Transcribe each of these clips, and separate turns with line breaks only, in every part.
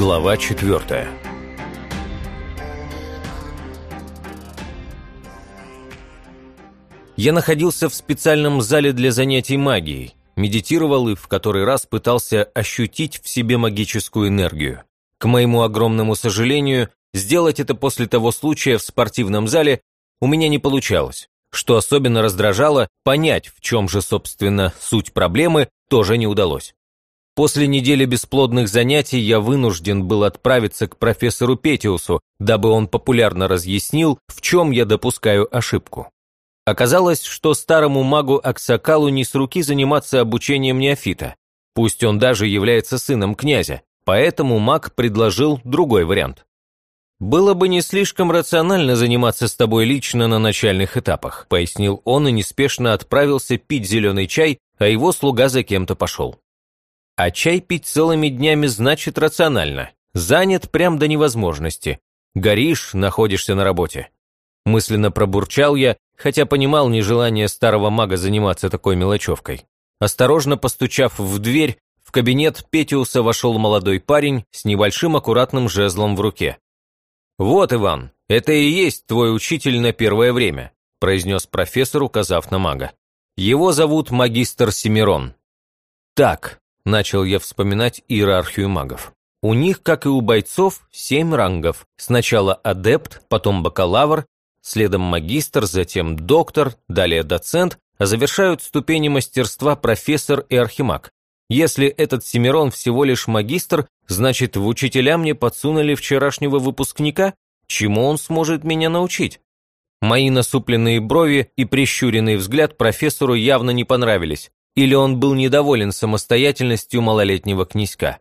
Глава четвертая Я находился в специальном зале для занятий магией, медитировал и в который раз пытался ощутить в себе магическую энергию. К моему огромному сожалению, сделать это после того случая в спортивном зале у меня не получалось. Что особенно раздражало, понять, в чем же, собственно, суть проблемы, тоже не удалось. После недели бесплодных занятий я вынужден был отправиться к профессору Петиусу, дабы он популярно разъяснил, в чем я допускаю ошибку. Оказалось, что старому магу Аксакалу не с руки заниматься обучением неофита, пусть он даже является сыном князя, поэтому маг предложил другой вариант. «Было бы не слишком рационально заниматься с тобой лично на начальных этапах», пояснил он и неспешно отправился пить зеленый чай, а его слуга за кем-то пошел. А чай пить целыми днями значит рационально. Занят прям до невозможности. Горишь, находишься на работе. Мысленно пробурчал я, хотя понимал нежелание старого мага заниматься такой мелочевкой. Осторожно постучав в дверь, в кабинет Петиуса вошел молодой парень с небольшим аккуратным жезлом в руке. «Вот, Иван, это и есть твой учитель на первое время», произнес профессор, указав на мага. «Его зовут магистр Семирон». «Так», – начал я вспоминать иерархию магов. «У них, как и у бойцов, семь рангов. Сначала адепт, потом бакалавр, следом магистр, затем доктор, далее доцент, а завершают ступени мастерства профессор и архимаг. Если этот Семирон всего лишь магистр, значит, в учителя мне подсунули вчерашнего выпускника? Чему он сможет меня научить? Мои насупленные брови и прищуренный взгляд профессору явно не понравились, или он был недоволен самостоятельностью малолетнего князька.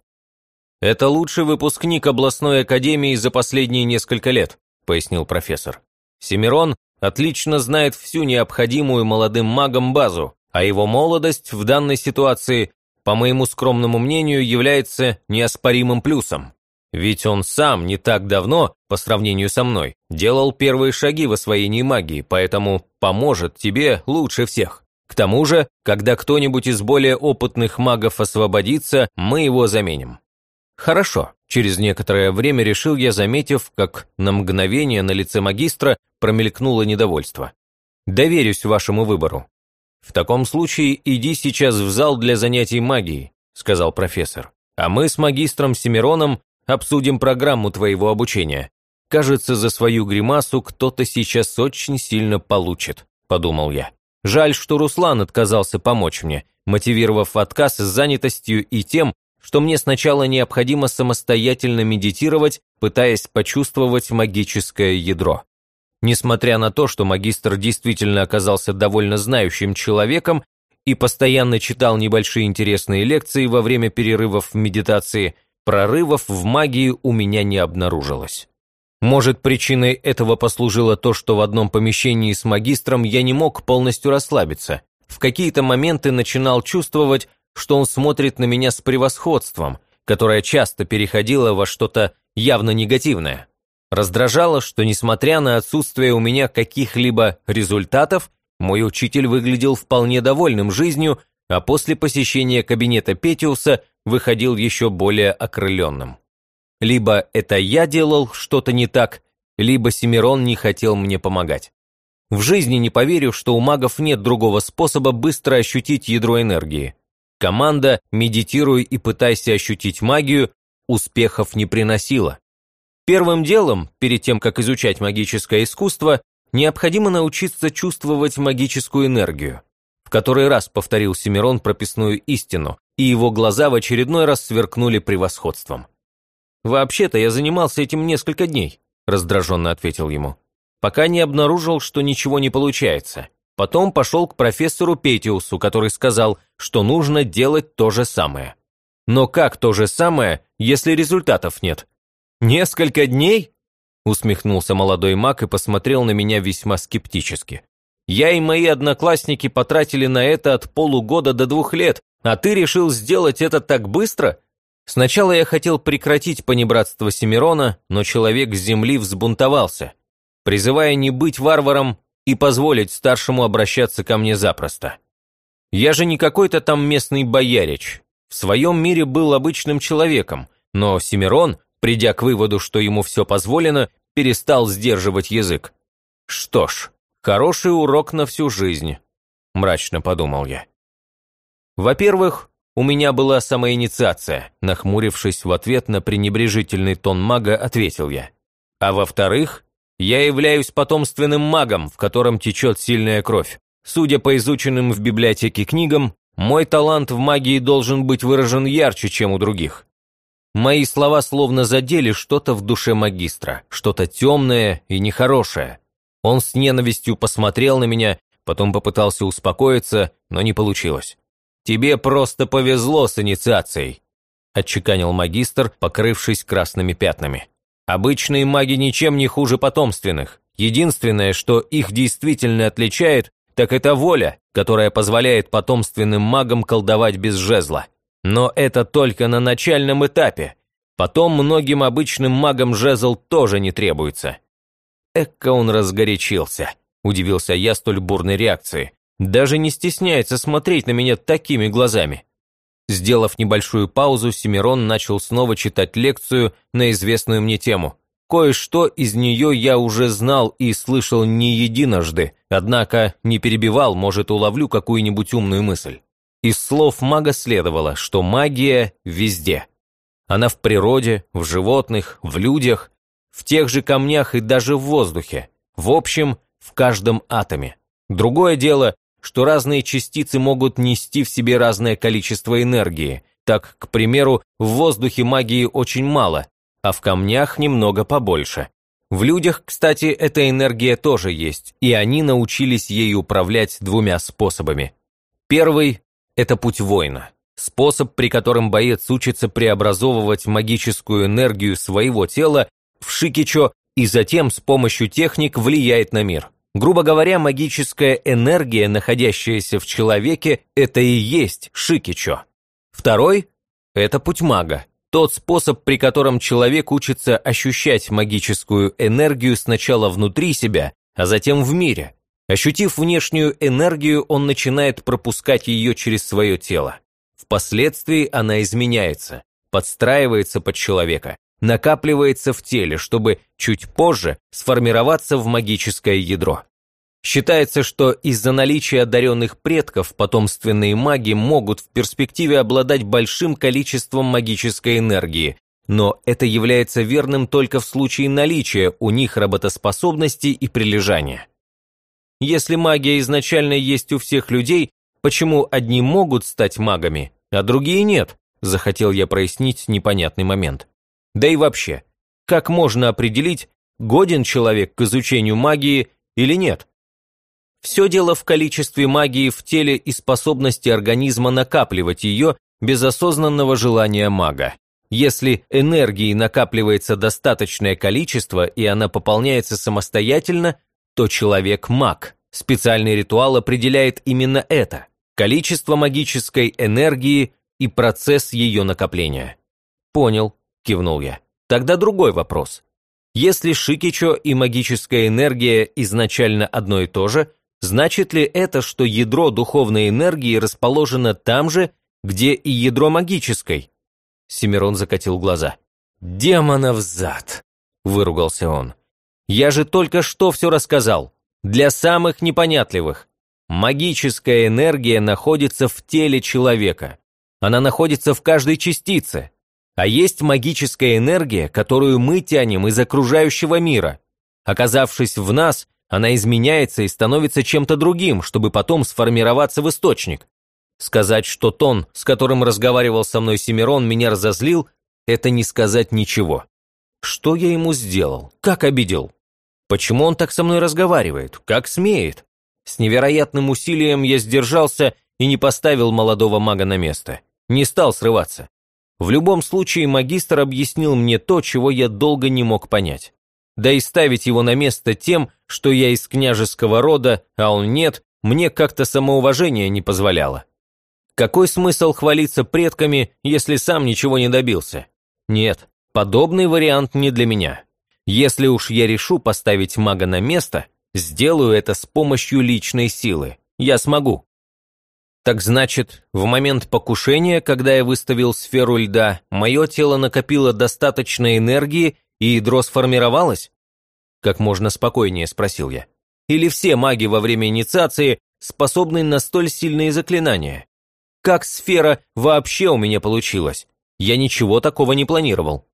«Это лучший выпускник областной академии за последние несколько лет», пояснил профессор. Семирон отлично знает всю необходимую молодым магам базу, а его молодость в данной ситуации по моему скромному мнению, является неоспоримым плюсом. Ведь он сам не так давно, по сравнению со мной, делал первые шаги в освоении магии, поэтому поможет тебе лучше всех. К тому же, когда кто-нибудь из более опытных магов освободится, мы его заменим. Хорошо. Через некоторое время решил я, заметив, как на мгновение на лице магистра промелькнуло недовольство. Доверюсь вашему выбору. «В таком случае иди сейчас в зал для занятий магией», – сказал профессор. «А мы с магистром Семироном обсудим программу твоего обучения. Кажется, за свою гримасу кто-то сейчас очень сильно получит», – подумал я. Жаль, что Руслан отказался помочь мне, мотивировав отказ с занятостью и тем, что мне сначала необходимо самостоятельно медитировать, пытаясь почувствовать магическое ядро. Несмотря на то, что магистр действительно оказался довольно знающим человеком и постоянно читал небольшие интересные лекции во время перерывов в медитации, прорывов в магии у меня не обнаружилось. Может, причиной этого послужило то, что в одном помещении с магистром я не мог полностью расслабиться. В какие-то моменты начинал чувствовать, что он смотрит на меня с превосходством, которое часто переходило во что-то явно негативное. Раздражало, что несмотря на отсутствие у меня каких-либо результатов, мой учитель выглядел вполне довольным жизнью, а после посещения кабинета Петиуса выходил еще более окрыленным. Либо это я делал что-то не так, либо Семирон не хотел мне помогать. В жизни не поверю, что у магов нет другого способа быстро ощутить ядро энергии. Команда «Медитируй и пытайся ощутить магию» успехов не приносила. Первым делом, перед тем, как изучать магическое искусство, необходимо научиться чувствовать магическую энергию. В который раз повторил Семирон прописную истину, и его глаза в очередной раз сверкнули превосходством. «Вообще-то я занимался этим несколько дней», – раздраженно ответил ему. «Пока не обнаружил, что ничего не получается. Потом пошел к профессору Петиусу, который сказал, что нужно делать то же самое. Но как то же самое, если результатов нет? «Несколько дней?» усмехнулся молодой маг и посмотрел на меня весьма скептически. «Я и мои одноклассники потратили на это от полугода до двух лет, а ты решил сделать это так быстро?» Сначала я хотел прекратить понебратство Семирона, но человек с земли взбунтовался, призывая не быть варваром и позволить старшему обращаться ко мне запросто. Я же не какой-то там местный боярич. В своем мире был обычным человеком, но Семирон придя к выводу, что ему все позволено, перестал сдерживать язык. «Что ж, хороший урок на всю жизнь», – мрачно подумал я. Во-первых, у меня была самоинициация, нахмурившись в ответ на пренебрежительный тон мага, ответил я. А во-вторых, я являюсь потомственным магом, в котором течет сильная кровь. Судя по изученным в библиотеке книгам, мой талант в магии должен быть выражен ярче, чем у других. Мои слова словно задели что-то в душе магистра, что-то темное и нехорошее. Он с ненавистью посмотрел на меня, потом попытался успокоиться, но не получилось. «Тебе просто повезло с инициацией», – отчеканил магистр, покрывшись красными пятнами. «Обычные маги ничем не хуже потомственных. Единственное, что их действительно отличает, так это воля, которая позволяет потомственным магам колдовать без жезла. Но это только на начальном этапе. Потом многим обычным магам жезл тоже не требуется. Экка он разгорячился, удивился я столь бурной реакции. Даже не стесняется смотреть на меня такими глазами. Сделав небольшую паузу, Семирон начал снова читать лекцию на известную мне тему. Кое-что из нее я уже знал и слышал не единожды, однако не перебивал, может, уловлю какую-нибудь умную мысль. Из слов мага следовало, что магия везде. Она в природе, в животных, в людях, в тех же камнях и даже в воздухе. В общем, в каждом атоме. Другое дело, что разные частицы могут нести в себе разное количество энергии. Так, к примеру, в воздухе магии очень мало, а в камнях немного побольше. В людях, кстати, эта энергия тоже есть, и они научились ей управлять двумя способами. Первый это путь воина. Способ, при котором боец учится преобразовывать магическую энергию своего тела в шикичо и затем с помощью техник влияет на мир. Грубо говоря, магическая энергия, находящаяся в человеке, это и есть шикичо. Второй – это путь мага. Тот способ, при котором человек учится ощущать магическую энергию сначала внутри себя, а затем в мире – Ощутив внешнюю энергию, он начинает пропускать ее через свое тело. Впоследствии она изменяется, подстраивается под человека, накапливается в теле, чтобы чуть позже сформироваться в магическое ядро. Считается, что из-за наличия одаренных предков потомственные маги могут в перспективе обладать большим количеством магической энергии, но это является верным только в случае наличия у них работоспособности и прилежания. Если магия изначально есть у всех людей, почему одни могут стать магами, а другие нет? Захотел я прояснить непонятный момент. Да и вообще, как можно определить, годен человек к изучению магии или нет? Все дело в количестве магии в теле и способности организма накапливать ее без осознанного желания мага. Если энергии накапливается достаточное количество и она пополняется самостоятельно, то человек маг. Специальный ритуал определяет именно это – количество магической энергии и процесс ее накопления. «Понял», – кивнул я. «Тогда другой вопрос. Если Шикичо и магическая энергия изначально одно и то же, значит ли это, что ядро духовной энергии расположено там же, где и ядро магической?» Семирон закатил глаза. «Демонов зад!» – выругался он. Я же только что все рассказал. Для самых непонятливых. Магическая энергия находится в теле человека. Она находится в каждой частице. А есть магическая энергия, которую мы тянем из окружающего мира. Оказавшись в нас, она изменяется и становится чем-то другим, чтобы потом сформироваться в источник. Сказать, что тон, с которым разговаривал со мной Семирон, меня разозлил, это не сказать ничего. Что я ему сделал? Как обидел? Почему он так со мной разговаривает? Как смеет? С невероятным усилием я сдержался и не поставил молодого мага на место. Не стал срываться. В любом случае магистр объяснил мне то, чего я долго не мог понять. Да и ставить его на место тем, что я из княжеского рода, а он нет, мне как-то самоуважение не позволяло. Какой смысл хвалиться предками, если сам ничего не добился? Нет, подобный вариант не для меня. Если уж я решу поставить мага на место, сделаю это с помощью личной силы. Я смогу. Так значит, в момент покушения, когда я выставил сферу льда, мое тело накопило достаточно энергии, и ядро сформировалось? Как можно спокойнее спросил я. Или все маги во время инициации способны на столь сильные заклинания? Как сфера вообще у меня получилась? Я ничего такого не планировал.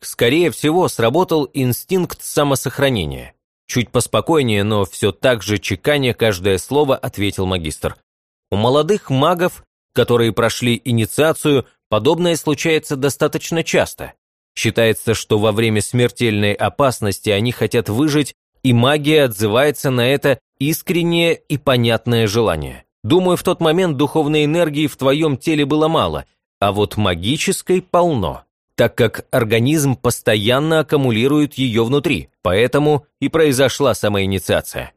Скорее всего, сработал инстинкт самосохранения. Чуть поспокойнее, но все так же чеканя каждое слово, ответил магистр. У молодых магов, которые прошли инициацию, подобное случается достаточно часто. Считается, что во время смертельной опасности они хотят выжить, и магия отзывается на это искреннее и понятное желание. Думаю, в тот момент духовной энергии в твоем теле было мало, а вот магической полно, так как организм постоянно аккумулирует ее внутри, поэтому и произошла самоинициация.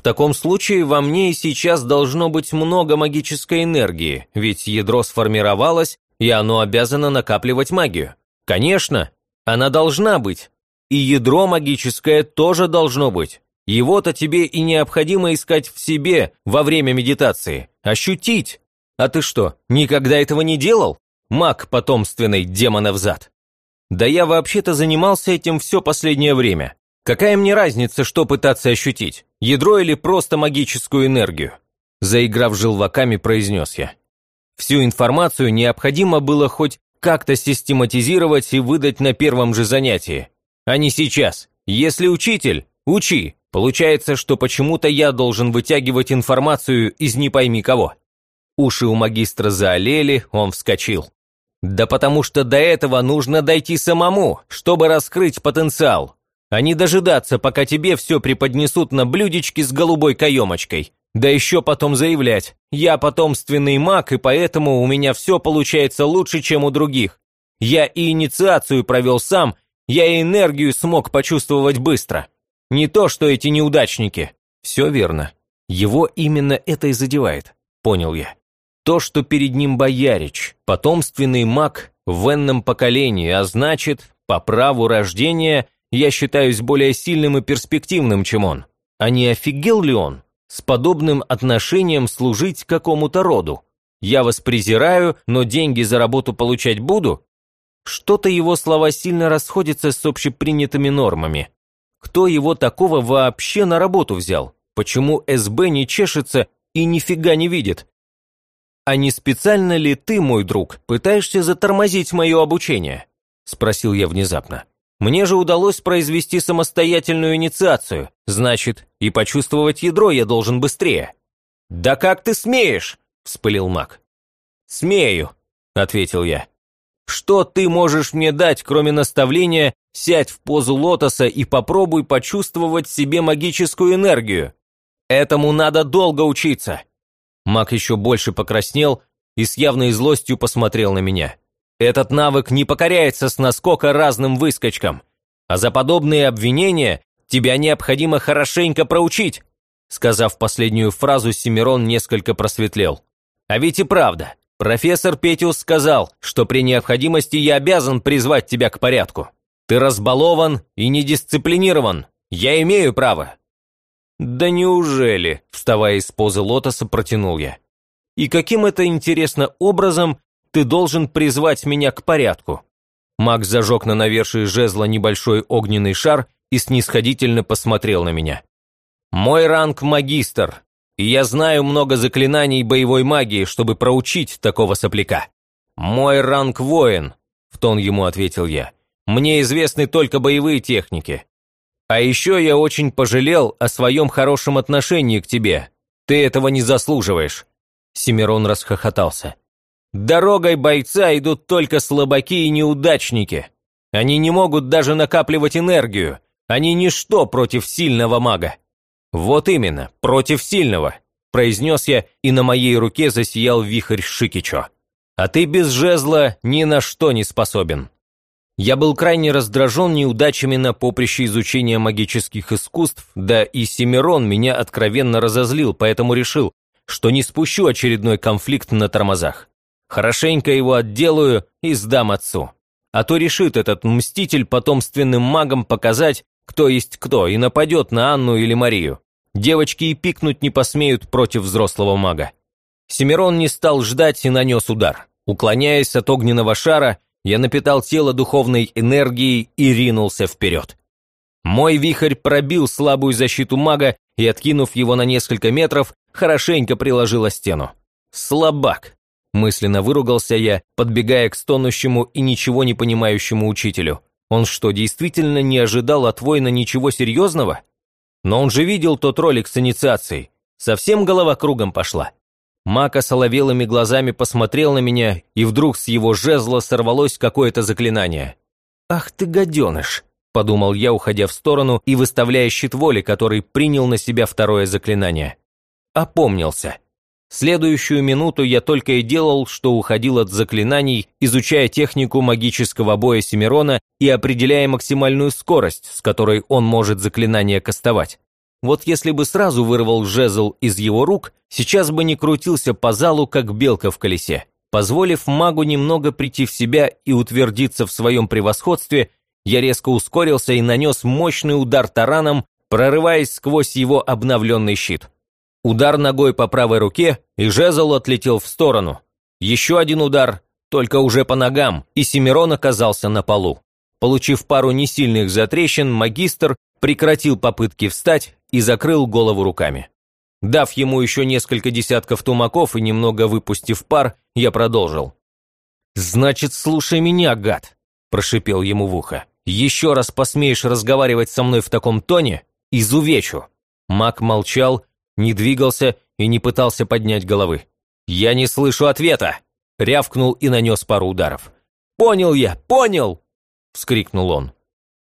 В таком случае во мне и сейчас должно быть много магической энергии, ведь ядро сформировалось, и оно обязано накапливать магию. Конечно, она должна быть. И ядро магическое тоже должно быть. Его-то тебе и необходимо искать в себе во время медитации. Ощутить. А ты что, никогда этого не делал? Маг потомственный демона взад. Да я вообще-то занимался этим все последнее время. Какая мне разница, что пытаться ощутить? Ядро или просто магическую энергию? Заиграв желваками, произнес я. Всю информацию необходимо было хоть как-то систематизировать и выдать на первом же занятии. А не сейчас. Если учитель, учи. Получается, что почему-то я должен вытягивать информацию из не пойми кого. Уши у магистра заолели, он вскочил. Да потому что до этого нужно дойти самому, чтобы раскрыть потенциал а не дожидаться, пока тебе все преподнесут на блюдечке с голубой каемочкой. Да еще потом заявлять, я потомственный маг, и поэтому у меня все получается лучше, чем у других. Я и инициацию провел сам, я и энергию смог почувствовать быстро. Не то, что эти неудачники. Все верно. Его именно это и задевает, понял я. То, что перед ним боярич, потомственный маг в энном поколении, а значит, по праву рождения – я считаюсь более сильным и перспективным, чем он. А не офигел ли он с подобным отношением служить какому-то роду? Я вас презираю, но деньги за работу получать буду? Что-то его слова сильно расходятся с общепринятыми нормами. Кто его такого вообще на работу взял? Почему СБ не чешется и нифига не видит? А не специально ли ты, мой друг, пытаешься затормозить мое обучение? Спросил я внезапно. Мне же удалось произвести самостоятельную инициацию, значит, и почувствовать ядро я должен быстрее. «Да как ты смеешь?» – вспылил маг. «Смею», – ответил я. «Что ты можешь мне дать, кроме наставления «сядь в позу лотоса и попробуй почувствовать себе магическую энергию»? Этому надо долго учиться». Маг еще больше покраснел и с явной злостью посмотрел на меня. Этот навык не покоряется с наскока разным выскочкам, а за подобные обвинения тебя необходимо хорошенько проучить». Сказав последнюю фразу, Семирон несколько просветлел. «А ведь и правда, профессор Петиус сказал, что при необходимости я обязан призвать тебя к порядку. Ты разбалован и недисциплинирован. Я имею право». «Да неужели?» – вставая из позы лотоса, протянул я. «И каким это, интересно, образом ты должен призвать меня к порядку». Макс зажег на навершие жезла небольшой огненный шар и снисходительно посмотрел на меня. «Мой ранг – магистр, и я знаю много заклинаний боевой магии, чтобы проучить такого сопляка. Мой ранг – воин», – в тон ему ответил я. «Мне известны только боевые техники. А еще я очень пожалел о своем хорошем отношении к тебе. Ты этого не заслуживаешь». Семирон расхохотался. Дорогой бойца идут только слабаки и неудачники. Они не могут даже накапливать энергию. Они ничто против сильного мага. Вот именно, против сильного, произнес я, и на моей руке засиял вихрь Шикичо. А ты без жезла ни на что не способен. Я был крайне раздражен неудачами на поприще изучения магических искусств, да и Семирон меня откровенно разозлил, поэтому решил, что не спущу очередной конфликт на тормозах. Хорошенько его отделаю и сдам отцу. А то решит этот мститель потомственным магам показать, кто есть кто, и нападет на Анну или Марию. Девочки и пикнуть не посмеют против взрослого мага. Семирон не стал ждать и нанес удар. Уклоняясь от огненного шара, я напитал тело духовной энергией и ринулся вперед. Мой вихрь пробил слабую защиту мага и, откинув его на несколько метров, хорошенько приложил о стену. «Слабак!» – мысленно выругался я, подбегая к стонущему и ничего не понимающему учителю. Он что, действительно не ожидал от воина ничего серьезного? Но он же видел тот ролик с инициацией. Совсем голова кругом пошла. Мака соловелыми глазами посмотрел на меня, и вдруг с его жезла сорвалось какое-то заклинание. «Ах ты гаденыш!» – подумал я, уходя в сторону и выставляя щит воли, который принял на себя второе заклинание. Опомнился. Следующую минуту я только и делал, что уходил от заклинаний, изучая технику магического боя Семирона и определяя максимальную скорость, с которой он может заклинание кастовать. Вот если бы сразу вырвал жезл из его рук, сейчас бы не крутился по залу, как белка в колесе. Позволив магу немного прийти в себя и утвердиться в своем превосходстве, я резко ускорился и нанес мощный удар тараном, прорываясь сквозь его обновленный щит. Удар ногой по правой руке, и жезл отлетел в сторону. Еще один удар, только уже по ногам, и Семирон оказался на полу. Получив пару несильных затрещин, магистр прекратил попытки встать и закрыл голову руками. Дав ему еще несколько десятков тумаков и немного выпустив пар, я продолжил. «Значит, слушай меня, гад!» – прошипел ему в ухо. «Еще раз посмеешь разговаривать со мной в таком тоне – изувечу!» Маг молчал, не двигался и не пытался поднять головы. «Я не слышу ответа!» – рявкнул и нанес пару ударов. «Понял я, понял!» – вскрикнул он.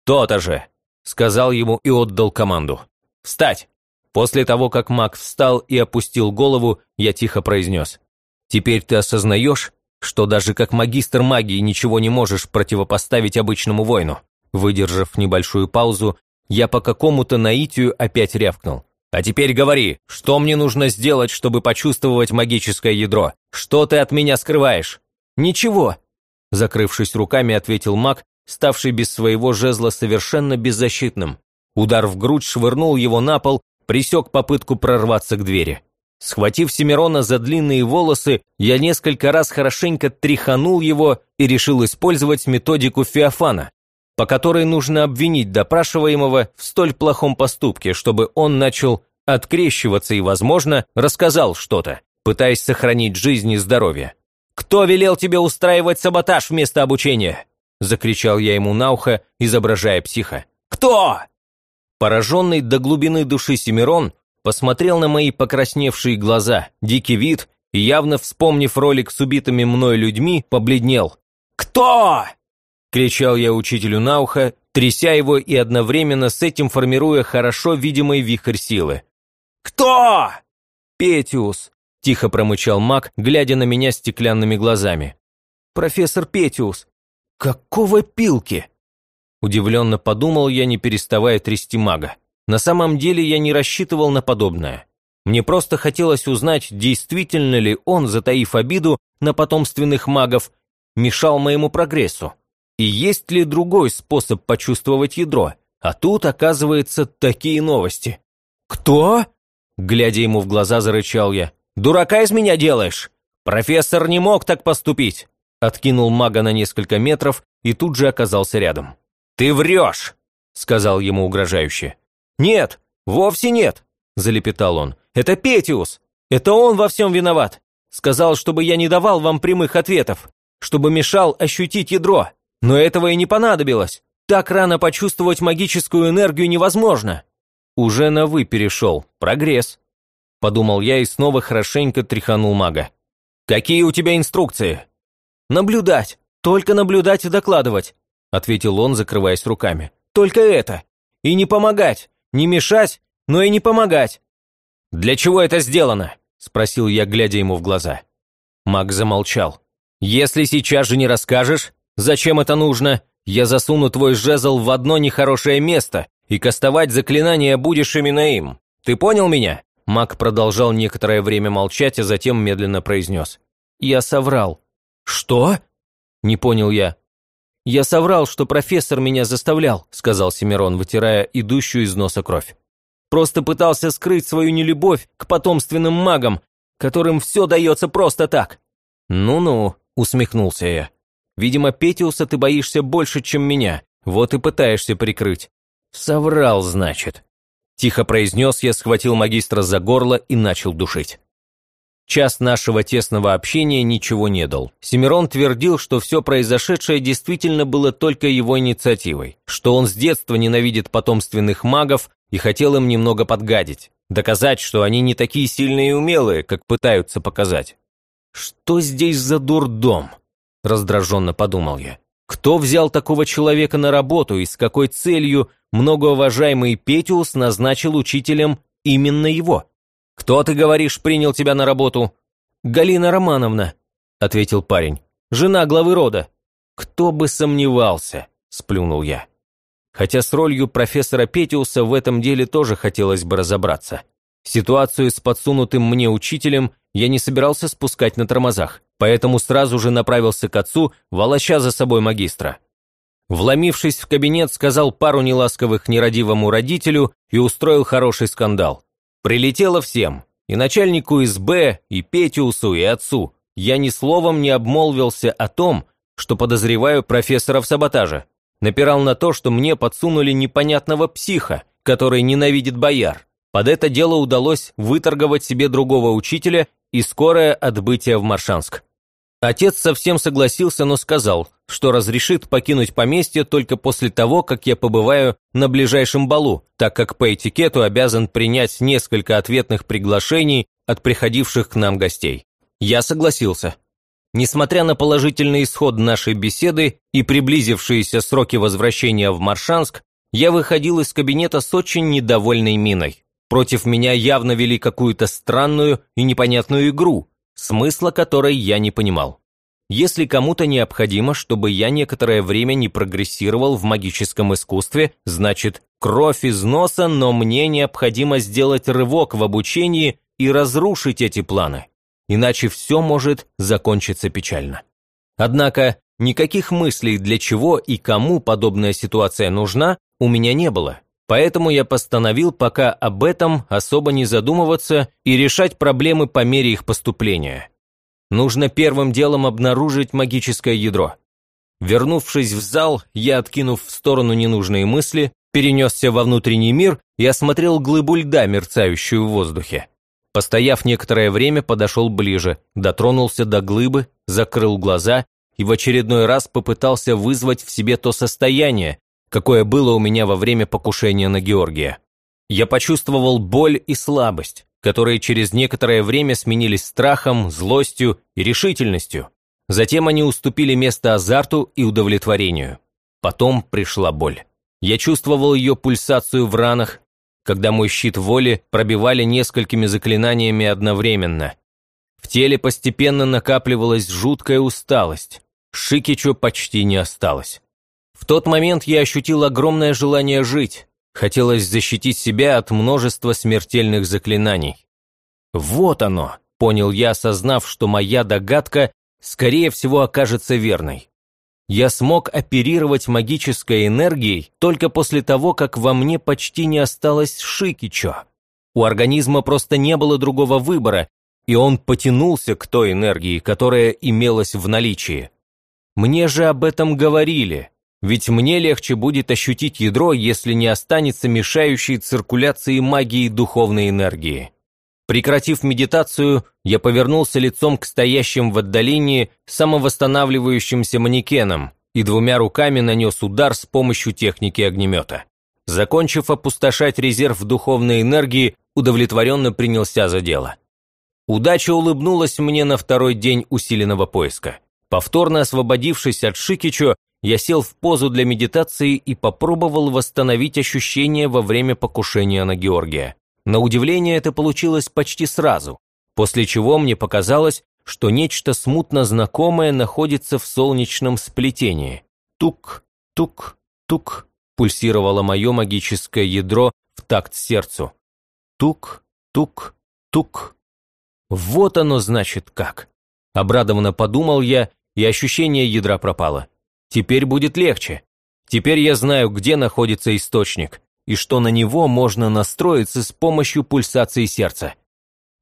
«То-то же!» – сказал ему и отдал команду. «Встать!» После того, как маг встал и опустил голову, я тихо произнес. «Теперь ты осознаешь, что даже как магистр магии ничего не можешь противопоставить обычному воину?» Выдержав небольшую паузу, я по какому-то наитию опять рявкнул. «А теперь говори, что мне нужно сделать, чтобы почувствовать магическое ядро? Что ты от меня скрываешь?» «Ничего», – закрывшись руками, ответил маг, ставший без своего жезла совершенно беззащитным. Удар в грудь швырнул его на пол, присек попытку прорваться к двери. Схватив Семирона за длинные волосы, я несколько раз хорошенько тряханул его и решил использовать методику Феофана, по которой нужно обвинить допрашиваемого в столь плохом поступке, чтобы он начал открещиваться и, возможно, рассказал что-то, пытаясь сохранить жизнь и здоровье. «Кто велел тебе устраивать саботаж вместо обучения?» – закричал я ему на ухо, изображая психа. «Кто?» Пораженный до глубины души Семирон посмотрел на мои покрасневшие глаза, дикий вид и, явно вспомнив ролик с убитыми мной людьми, побледнел. «Кто?» – кричал я учителю на ухо, тряся его и одновременно с этим формируя хорошо видимый вихрь силы. «Кто?» «Петиус», – тихо промычал маг, глядя на меня стеклянными глазами. «Профессор Петиус». «Какого пилки?» Удивленно подумал я, не переставая трясти мага. На самом деле я не рассчитывал на подобное. Мне просто хотелось узнать, действительно ли он, затаив обиду на потомственных магов, мешал моему прогрессу. И есть ли другой способ почувствовать ядро? А тут, оказывается, такие новости. «Кто?» Глядя ему в глаза, зарычал я. «Дурака из меня делаешь? Профессор не мог так поступить!» Откинул мага на несколько метров и тут же оказался рядом. «Ты врешь!» – сказал ему угрожающе. «Нет, вовсе нет!» – залепетал он. «Это Петиус! Это он во всем виноват! Сказал, чтобы я не давал вам прямых ответов, чтобы мешал ощутить ядро. Но этого и не понадобилось. Так рано почувствовать магическую энергию невозможно!» «Уже на «вы» перешел. Прогресс!» – подумал я и снова хорошенько тряханул мага. «Какие у тебя инструкции?» «Наблюдать! Только наблюдать и докладывать ответил он, закрываясь руками. «Только это! И не помогать! Не мешать, но и не помогать!» «Для чего это сделано?» – спросил я, глядя ему в глаза. Маг замолчал. «Если сейчас же не расскажешь, зачем это нужно, я засуну твой жезл в одно нехорошее место, и кастовать заклинание будешь именно им. Ты понял меня?» Маг продолжал некоторое время молчать, а затем медленно произнес. «Я соврал». «Что?» – не понял я. «Я соврал, что профессор меня заставлял», – сказал Семирон, вытирая идущую из носа кровь. «Просто пытался скрыть свою нелюбовь к потомственным магам, которым все дается просто так». «Ну-ну», – усмехнулся я. «Видимо, Петиуса ты боишься больше, чем меня, вот и пытаешься прикрыть». «Соврал, значит». Тихо произнес я, схватил магистра за горло и начал душить. Час нашего тесного общения ничего не дал. Семирон твердил, что все произошедшее действительно было только его инициативой, что он с детства ненавидит потомственных магов и хотел им немного подгадить, доказать, что они не такие сильные и умелые, как пытаются показать. «Что здесь за дурдом?» – раздраженно подумал я. «Кто взял такого человека на работу и с какой целью многоуважаемый Петиус назначил учителем именно его?» «Кто, ты говоришь, принял тебя на работу?» «Галина Романовна», – ответил парень. «Жена главы рода». «Кто бы сомневался», – сплюнул я. Хотя с ролью профессора Петиуса в этом деле тоже хотелось бы разобраться. Ситуацию с подсунутым мне учителем я не собирался спускать на тормозах, поэтому сразу же направился к отцу, волоча за собой магистра. Вломившись в кабинет, сказал пару неласковых нерадивому родителю и устроил хороший скандал. Прилетело всем. И начальнику СБ, и Петиусу, и отцу. Я ни словом не обмолвился о том, что подозреваю профессора в саботаже. Напирал на то, что мне подсунули непонятного психа, который ненавидит бояр. Под это дело удалось выторговать себе другого учителя и скорое отбытие в Маршанск. Отец совсем согласился, но сказал, что разрешит покинуть поместье только после того, как я побываю на ближайшем балу, так как по этикету обязан принять несколько ответных приглашений от приходивших к нам гостей. Я согласился. Несмотря на положительный исход нашей беседы и приблизившиеся сроки возвращения в Маршанск, я выходил из кабинета с очень недовольной миной. Против меня явно вели какую-то странную и непонятную игру – смысла которой я не понимал. Если кому-то необходимо, чтобы я некоторое время не прогрессировал в магическом искусстве, значит, кровь из носа, но мне необходимо сделать рывок в обучении и разрушить эти планы. Иначе все может закончиться печально. Однако, никаких мыслей, для чего и кому подобная ситуация нужна, у меня не было. Поэтому я постановил пока об этом особо не задумываться и решать проблемы по мере их поступления. Нужно первым делом обнаружить магическое ядро. Вернувшись в зал, я, откинув в сторону ненужные мысли, перенесся во внутренний мир и осмотрел глыбу льда, мерцающую в воздухе. Постояв некоторое время, подошел ближе, дотронулся до глыбы, закрыл глаза и в очередной раз попытался вызвать в себе то состояние, какое было у меня во время покушения на Георгия. Я почувствовал боль и слабость, которые через некоторое время сменились страхом, злостью и решительностью. Затем они уступили место азарту и удовлетворению. Потом пришла боль. Я чувствовал ее пульсацию в ранах, когда мой щит воли пробивали несколькими заклинаниями одновременно. В теле постепенно накапливалась жуткая усталость. Шикичу почти не осталось. В тот момент я ощутил огромное желание жить. Хотелось защитить себя от множества смертельных заклинаний. «Вот оно», — понял я, осознав, что моя догадка, скорее всего, окажется верной. Я смог оперировать магической энергией только после того, как во мне почти не осталось шикичо. У организма просто не было другого выбора, и он потянулся к той энергии, которая имелась в наличии. Мне же об этом говорили, ведь мне легче будет ощутить ядро, если не останется мешающей циркуляции магии духовной энергии. Прекратив медитацию, я повернулся лицом к стоящим в отдалении самовосстанавливающимся манекенам и двумя руками нанес удар с помощью техники огнемета. Закончив опустошать резерв духовной энергии, удовлетворенно принялся за дело. Удача улыбнулась мне на второй день усиленного поиска. Повторно освободившись от Шикичо, я сел в позу для медитации и попробовал восстановить ощущения во время покушения на Георгия. На удивление это получилось почти сразу, после чего мне показалось, что нечто смутно знакомое находится в солнечном сплетении. Тук, тук, тук, пульсировало мое магическое ядро в такт сердцу. Тук, тук, тук. Вот оно значит как. Обрадованно подумал я, и ощущение ядра пропало. Теперь будет легче. Теперь я знаю, где находится источник, и что на него можно настроиться с помощью пульсации сердца.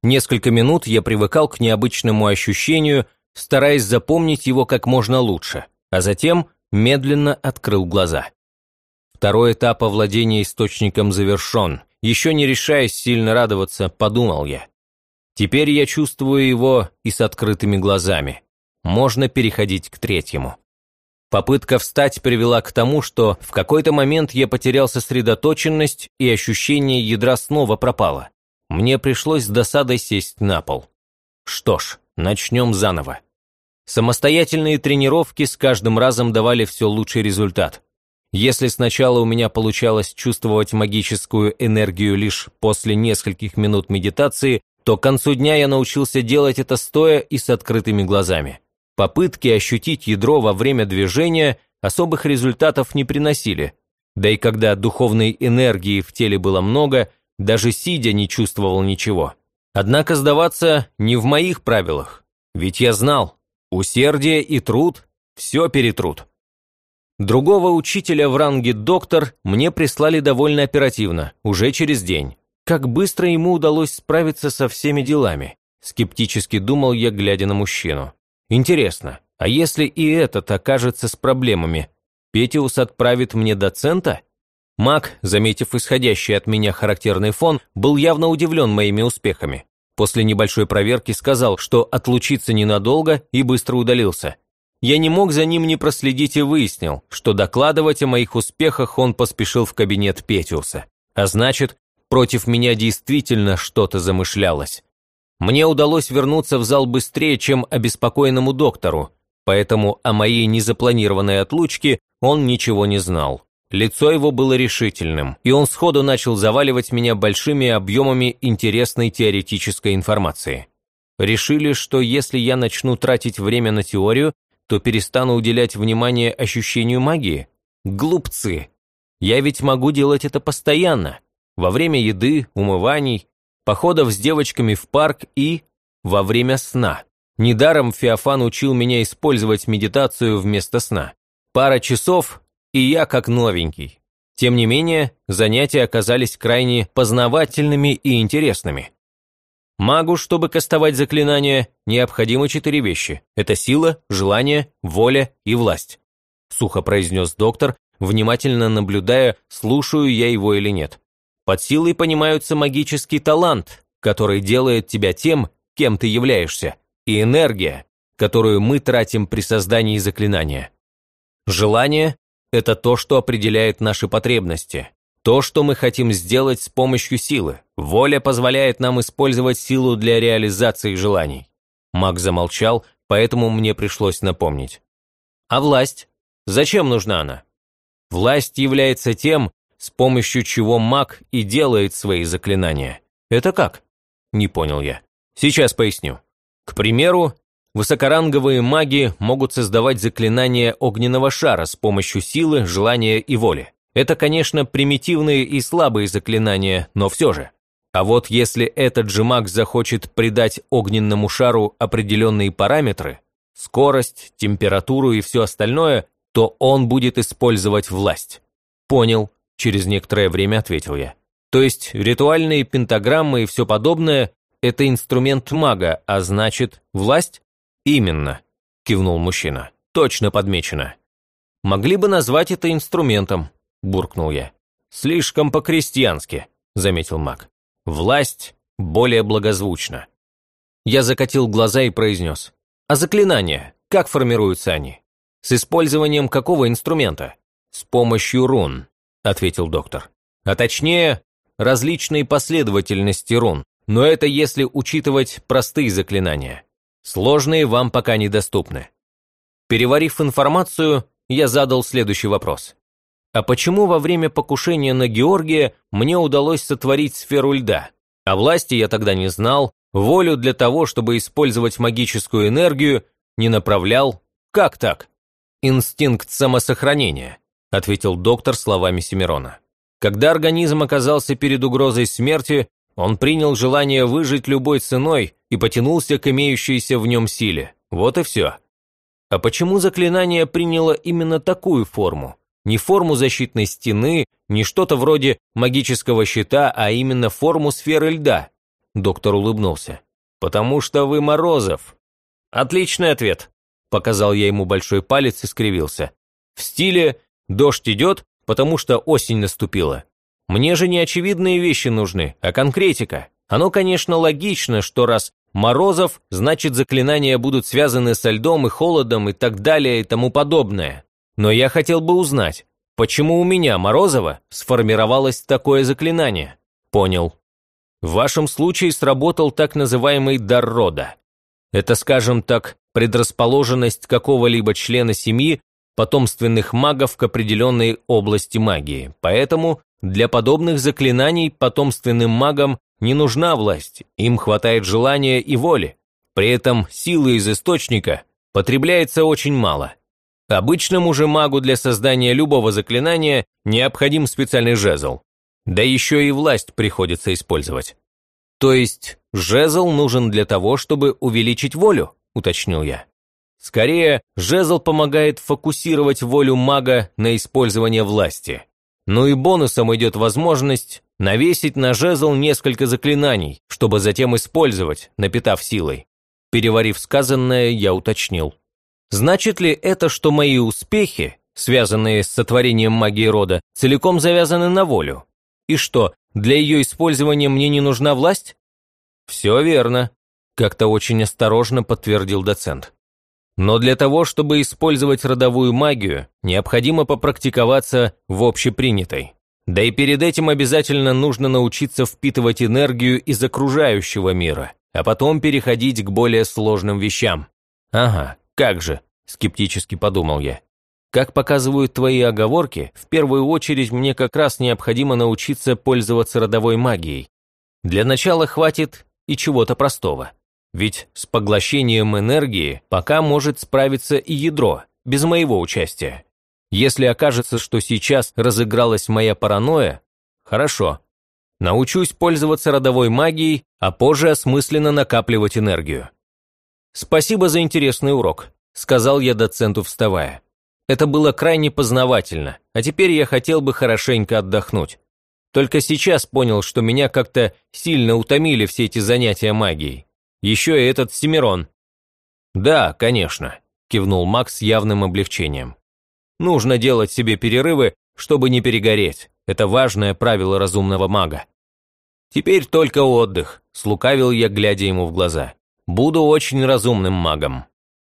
Несколько минут я привыкал к необычному ощущению, стараясь запомнить его как можно лучше, а затем медленно открыл глаза. Второй этап овладения источником завершен. Еще не решаясь сильно радоваться, подумал я. Теперь я чувствую его и с открытыми глазами. Можно переходить к третьему. Попытка встать привела к тому, что в какой-то момент я потерял сосредоточенность, и ощущение ядра снова пропало. Мне пришлось с досадой сесть на пол. Что ж, начнем заново. Самостоятельные тренировки с каждым разом давали все лучший результат. Если сначала у меня получалось чувствовать магическую энергию лишь после нескольких минут медитации, то к концу дня я научился делать это стоя и с открытыми глазами. Попытки ощутить ядро во время движения особых результатов не приносили, да и когда духовной энергии в теле было много, даже сидя не чувствовал ничего. Однако сдаваться не в моих правилах, ведь я знал, усердие и труд все перетрут. Другого учителя в ранге доктор мне прислали довольно оперативно, уже через день. Как быстро ему удалось справиться со всеми делами? Скептически думал я, глядя на мужчину. Интересно, а если и этот окажется с проблемами? Петиус отправит мне доцента? Мак, заметив исходящий от меня характерный фон, был явно удивлен моими успехами. После небольшой проверки сказал, что отлучится ненадолго и быстро удалился. Я не мог за ним не проследить и выяснил, что докладывать о моих успехах он поспешил в кабинет Петиуса. А значит, Против меня действительно что-то замышлялось. Мне удалось вернуться в зал быстрее, чем обеспокоенному доктору, поэтому о моей незапланированной отлучке он ничего не знал. Лицо его было решительным, и он сходу начал заваливать меня большими объемами интересной теоретической информации. Решили, что если я начну тратить время на теорию, то перестану уделять внимание ощущению магии? Глупцы! Я ведь могу делать это постоянно во время еды, умываний, походов с девочками в парк и во время сна. Недаром Феофан учил меня использовать медитацию вместо сна. Пара часов, и я как новенький. Тем не менее, занятия оказались крайне познавательными и интересными. Магу, чтобы кастовать заклинания, необходимы четыре вещи. Это сила, желание, воля и власть. Сухо произнес доктор, внимательно наблюдая, слушаю я его или нет. Под силой понимаются магический талант, который делает тебя тем, кем ты являешься, и энергия, которую мы тратим при создании заклинания. Желание – это то, что определяет наши потребности, то, что мы хотим сделать с помощью силы. Воля позволяет нам использовать силу для реализации желаний. Маг замолчал, поэтому мне пришлось напомнить. А власть? Зачем нужна она? Власть является тем, с помощью чего маг и делает свои заклинания. Это как? Не понял я. Сейчас поясню. К примеру, высокоранговые маги могут создавать заклинания огненного шара с помощью силы, желания и воли. Это, конечно, примитивные и слабые заклинания, но все же. А вот если этот же маг захочет придать огненному шару определенные параметры, скорость, температуру и все остальное, то он будет использовать власть. Понял, Через некоторое время ответил я. То есть ритуальные пентаграммы и все подобное – это инструмент мага, а значит, власть? Именно, кивнул мужчина. Точно подмечено. Могли бы назвать это инструментом, буркнул я. Слишком по-крестьянски, заметил маг. Власть более благозвучна. Я закатил глаза и произнес. А заклинания, как формируются они? С использованием какого инструмента? С помощью рун. – ответил доктор. «А точнее, различные последовательности рун, но это если учитывать простые заклинания. Сложные вам пока недоступны». Переварив информацию, я задал следующий вопрос. А почему во время покушения на Георгия мне удалось сотворить сферу льда? О власти я тогда не знал, волю для того, чтобы использовать магическую энергию, не направлял. Как так? Инстинкт самосохранения ответил доктор словами Семирона. Когда организм оказался перед угрозой смерти, он принял желание выжить любой ценой и потянулся к имеющейся в нем силе. Вот и все. А почему заклинание приняло именно такую форму? Не форму защитной стены, не что-то вроде магического щита, а именно форму сферы льда. доктор улыбнулся. «Потому что вы Морозов». «Отличный ответ», – показал я ему большой палец и скривился. «В стиле «дождь идет, потому что осень наступила». Мне же не очевидные вещи нужны, а конкретика. Оно, конечно, логично, что раз Морозов, значит заклинания будут связаны со льдом и холодом и так далее и тому подобное. Но я хотел бы узнать, почему у меня, Морозова, сформировалось такое заклинание? Понял. В вашем случае сработал так называемый дар рода. Это, скажем так, предрасположенность какого-либо члена семьи, потомственных магов к определенной области магии. Поэтому для подобных заклинаний потомственным магам не нужна власть, им хватает желания и воли. При этом силы из источника потребляется очень мало. Обычному же магу для создания любого заклинания необходим специальный жезл. Да еще и власть приходится использовать. То есть жезл нужен для того, чтобы увеличить волю, уточнил я. Скорее, жезл помогает фокусировать волю мага на использование власти. Ну и бонусом идет возможность навесить на жезл несколько заклинаний, чтобы затем использовать, напитав силой. Переварив сказанное, я уточнил. Значит ли это, что мои успехи, связанные с сотворением магии рода, целиком завязаны на волю? И что, для ее использования мне не нужна власть? Все верно, как-то очень осторожно подтвердил доцент. Но для того, чтобы использовать родовую магию, необходимо попрактиковаться в общепринятой. Да и перед этим обязательно нужно научиться впитывать энергию из окружающего мира, а потом переходить к более сложным вещам. Ага, как же, скептически подумал я. Как показывают твои оговорки, в первую очередь мне как раз необходимо научиться пользоваться родовой магией. Для начала хватит и чего-то простого. Ведь с поглощением энергии пока может справиться и ядро, без моего участия. Если окажется, что сейчас разыгралась моя паранойя, хорошо. Научусь пользоваться родовой магией, а позже осмысленно накапливать энергию. «Спасибо за интересный урок», – сказал я доценту, вставая. Это было крайне познавательно, а теперь я хотел бы хорошенько отдохнуть. Только сейчас понял, что меня как-то сильно утомили все эти занятия магией. Еще и этот Семирон». «Да, конечно», – кивнул Макс с явным облегчением. «Нужно делать себе перерывы, чтобы не перегореть. Это важное правило разумного мага». «Теперь только отдых», – слукавил я, глядя ему в глаза. «Буду очень разумным магом».